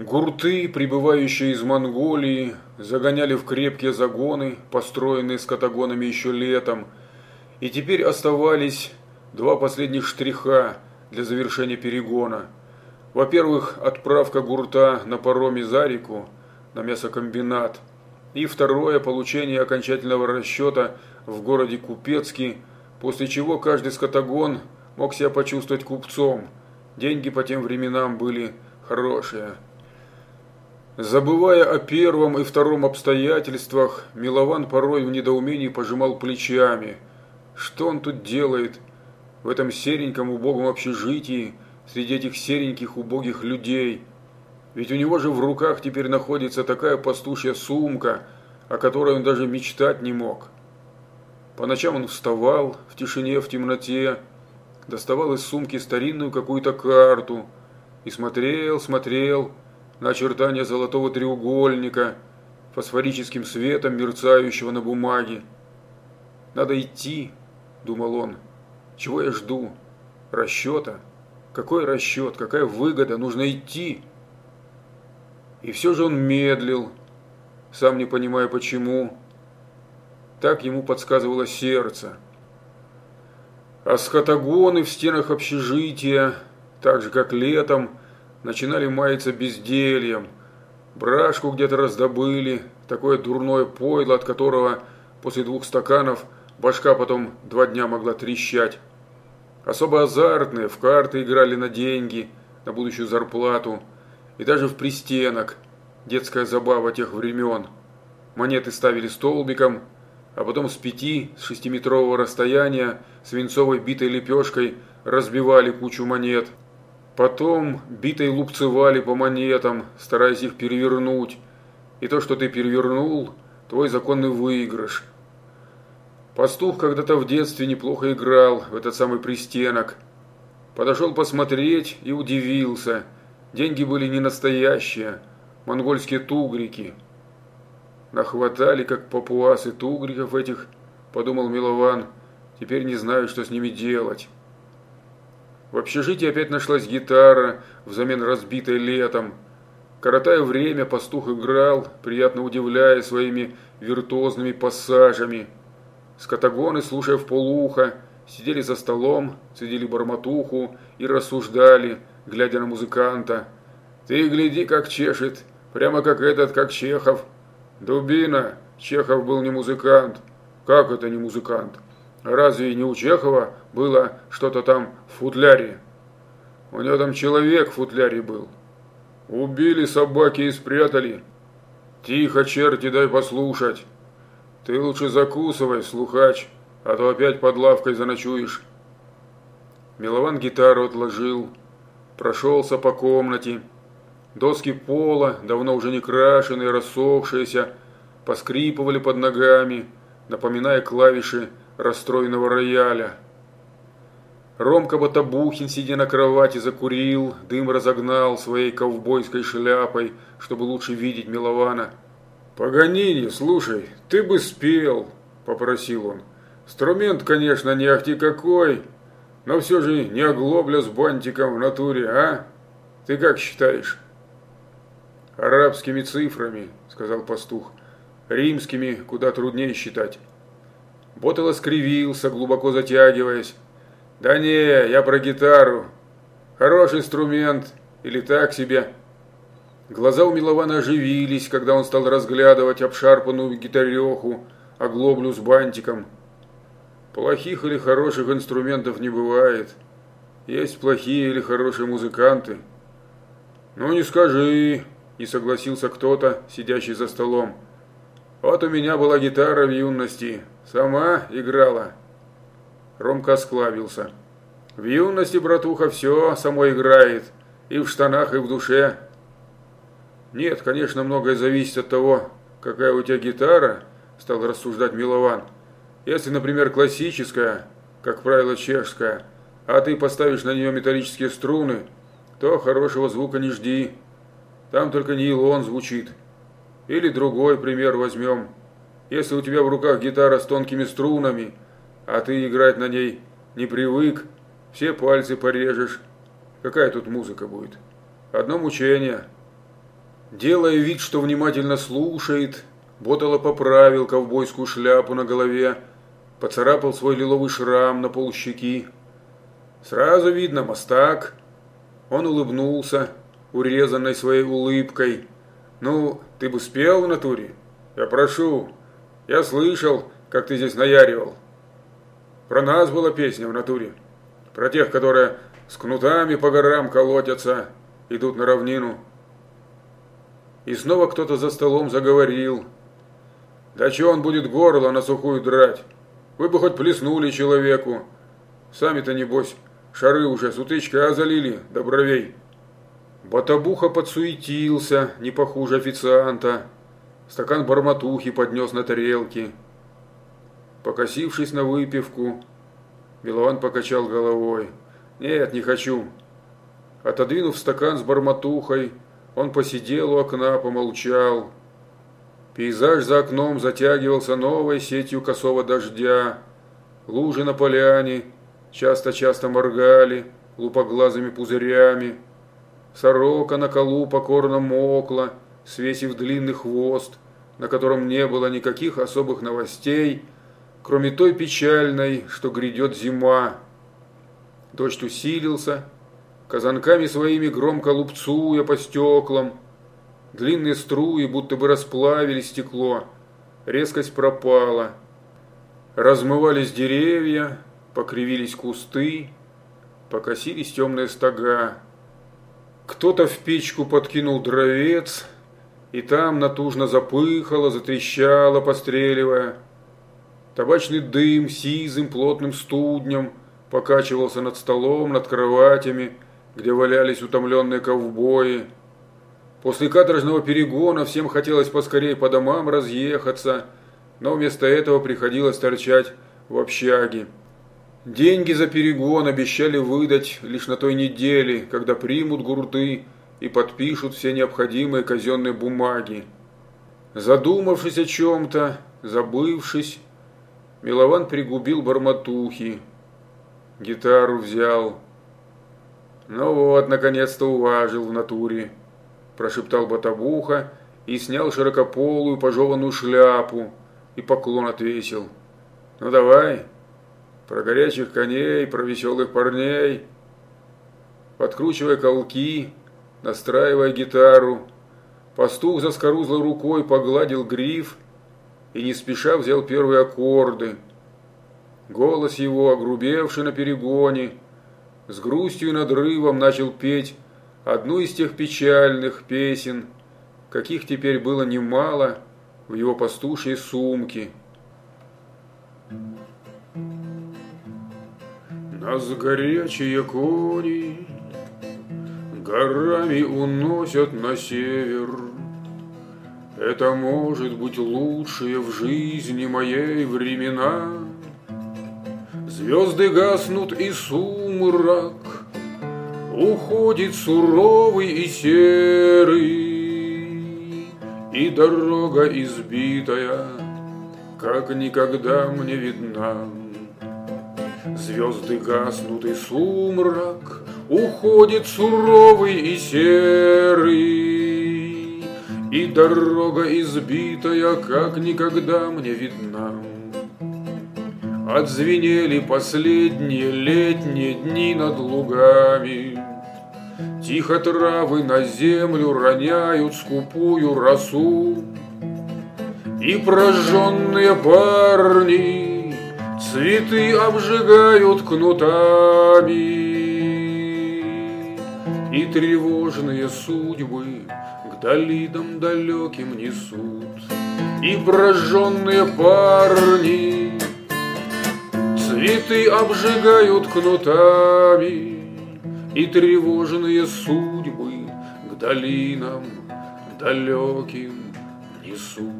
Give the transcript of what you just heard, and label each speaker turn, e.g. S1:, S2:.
S1: Гурты, прибывающие из Монголии, загоняли в крепкие загоны, построенные скотагонами еще летом, и теперь оставались два последних штриха для завершения перегона. Во-первых, отправка гурта на пароме за реку, на мясокомбинат, и второе, получение окончательного расчета в городе Купецкий, после чего каждый скотагон мог себя почувствовать купцом. Деньги по тем временам были хорошие. Забывая о первом и втором обстоятельствах, Милован порой в недоумении пожимал плечами. Что он тут делает в этом сереньком убогом общежитии, среди этих сереньких убогих людей? Ведь у него же в руках теперь находится такая пастушья сумка, о которой он даже мечтать не мог. По ночам он вставал в тишине, в темноте, доставал из сумки старинную какую-то карту и смотрел, смотрел, на очертания золотого треугольника, фосфорическим светом мерцающего на бумаге. «Надо идти», – думал он. «Чего я жду? Расчета? Какой расчет? Какая выгода? Нужно идти». И все же он медлил, сам не понимая почему. Так ему подсказывало сердце. А скотагоны в стенах общежития, так же как летом, начинали маяться бездельем. Брашку где-то раздобыли, такое дурное пойло, от которого после двух стаканов башка потом два дня могла трещать. Особо азартные, в карты играли на деньги, на будущую зарплату, и даже в пристенок, детская забава тех времен. Монеты ставили столбиком, а потом с пяти, с шестиметрового расстояния свинцовой битой лепешкой разбивали кучу монет – Потом битой лупцевали по монетам, стараясь их перевернуть. И то, что ты перевернул, твой законный выигрыш. Пастух когда-то в детстве неплохо играл в этот самый пристенок. Подошел посмотреть и удивился. Деньги были не настоящие, монгольские тугрики. Нахватали, как папуасы, тугриков этих, подумал Милован. Теперь не знаю, что с ними делать. В общежитии опять нашлась гитара, взамен разбитой летом. Коротая время, пастух играл, приятно удивляя своими виртуозными пассажами. Скотагоны, слушая в полуха, сидели за столом, цедили барматуху и рассуждали, глядя на музыканта. «Ты гляди, как чешет, прямо как этот, как Чехов». «Дубина, Чехов был не музыкант». «Как это не музыкант?» Разве не у Чехова было что-то там в футляре? У него там человек в футляре был. Убили собаки и спрятали. Тихо, черти, дай послушать. Ты лучше закусывай, слухач, а то опять под лавкой заночуешь. Милован гитару отложил, прошелся по комнате. Доски пола, давно уже не крашеные, рассохшиеся, поскрипывали под ногами, напоминая клавиши расстроенного рояля. Ромка Батабухин, сидя на кровати, закурил, дым разогнал своей ковбойской шляпой, чтобы лучше видеть Милована. «Погодини, слушай, ты бы спел», – попросил он. «Инструмент, конечно, не ахти какой, но все же не оглобля с бантиком в натуре, а? Ты как считаешь?» «Арабскими цифрами», – сказал пастух. «Римскими куда труднее считать». Ботело скривился, глубоко затягиваясь. «Да не, я про гитару. Хороший инструмент. Или так себе». Глаза у Милована оживились, когда он стал разглядывать обшарпанную гитареху, оглоблю с бантиком. Плохих или хороших инструментов не бывает. Есть плохие или хорошие музыканты. Ну не скажи, не согласился кто-то, сидящий за столом. Вот у меня была гитара в юности, Сама играла. Ромка склавился. В юности, братуха, все само играет. И в штанах, и в душе. Нет, конечно, многое зависит от того, какая у тебя гитара, стал рассуждать Милован. Если, например, классическая, как правило, чешская, а ты поставишь на нее металлические струны, то хорошего звука не жди. Там только нейлон звучит. Или другой пример возьмем. Если у тебя в руках гитара с тонкими струнами, а ты играть на ней не привык, все пальцы порежешь. Какая тут музыка будет? Одно мучение. Делая вид, что внимательно слушает, Ботало поправил ковбойскую шляпу на голове, поцарапал свой лиловый шрам на полщеки. Сразу видно, мастак. Он улыбнулся, урезанной своей улыбкой. «Ну, ты бы спел в натуре? Я прошу. Я слышал, как ты здесь наяривал. Про нас была песня в натуре. Про тех, которые с кнутами по горам колотятся, идут на равнину. И снова кто-то за столом заговорил. Да че он будет горло на сухую драть? Вы бы хоть плеснули человеку. Сами-то, небось, шары уже с утычкой озалили до бровей. Батабуха подсуетился, не похуже официанта. Стакан барматухи поднес на тарелке. Покосившись на выпивку, Милован покачал головой. «Нет, не хочу». Отодвинув стакан с барматухой, он посидел у окна, помолчал. Пейзаж за окном затягивался новой сетью косого дождя. Лужи на поляне часто-часто моргали лупоглазыми пузырями. Сорока на колу покорно мокла, свесив длинный хвост, на котором не было никаких особых новостей, кроме той печальной, что грядет зима. Дождь усилился, казанками своими громко лупцуя по стеклам. Длинные струи будто бы расплавили стекло, резкость пропала. Размывались деревья, покривились кусты, покосились темные стога. Кто-то в печку подкинул дровец, и там натужно запыхало, затрещало, постреливая. Табачный дым сизым плотным студнем покачивался над столом, над кроватями, где валялись утомленные ковбои. После каторжного перегона всем хотелось поскорее по домам разъехаться, но вместо этого приходилось торчать в общаге. Деньги за перегон обещали выдать лишь на той неделе, когда примут гурты и подпишут все необходимые казенные бумаги. Задумавшись о чем-то, забывшись, Милован пригубил барматухи, гитару взял. Ну вот, наконец-то уважил в натуре, прошептал Батабуха и снял широкополую пожеванную шляпу и поклон отвесил. Ну давай, про горячих коней, про веселых парней. Подкручивая колки, настраивая гитару, пастух заскорузлой рукой погладил гриф и не спеша взял первые аккорды. Голос его, огрубевший на перегоне, с грустью и надрывом начал петь одну из тех печальных песен, каких теперь было немало в его пастушьей сумке. Нас горячие кони горами уносят на север, это может быть лучшие в жизни моей времена. Звезды гаснут и сумрак Уходит суровый и серый, И дорога избитая, как никогда мне видна. Звезды гаснут и сумрак Уходит суровый и серый, и дорога избитая, как никогда мне видна. Отзвенели последние летние дни над лугами, Тихо травы на землю роняют скупую росу, И прожженные парни цветы обжигают кнутами, И тревожные судьбы долинам далеким несут. И прожженные парни цветы обжигают кнутами, И тревожные судьбы к долинам далеким несут.